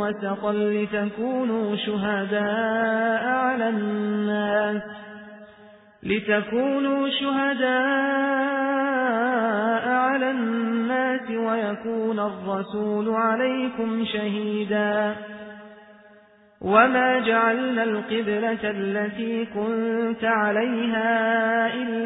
وسطا لتكونوا شهداء على الناس لتكونوا شهداء على الناس ويكون الرسول عليكم شهيداً وما جعلنا القبلة التي كنت عليها إلا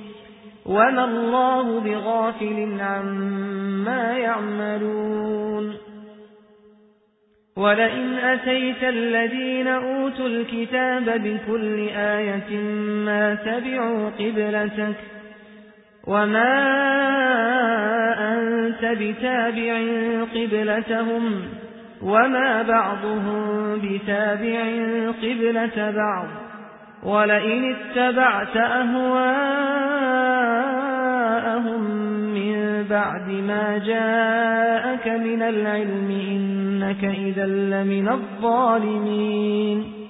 وما الله بغافل عما يعملون ولئن أتيت الذين أوتوا الكتاب بكل آية ما تبعوا قبلتك وما أنت بتابع قبلتهم وما بعضهم بتابع قبلة بعض ولئن اتبعت أهواءهم بعد ما جاءك من العلم إنك إذا لمن الظالمين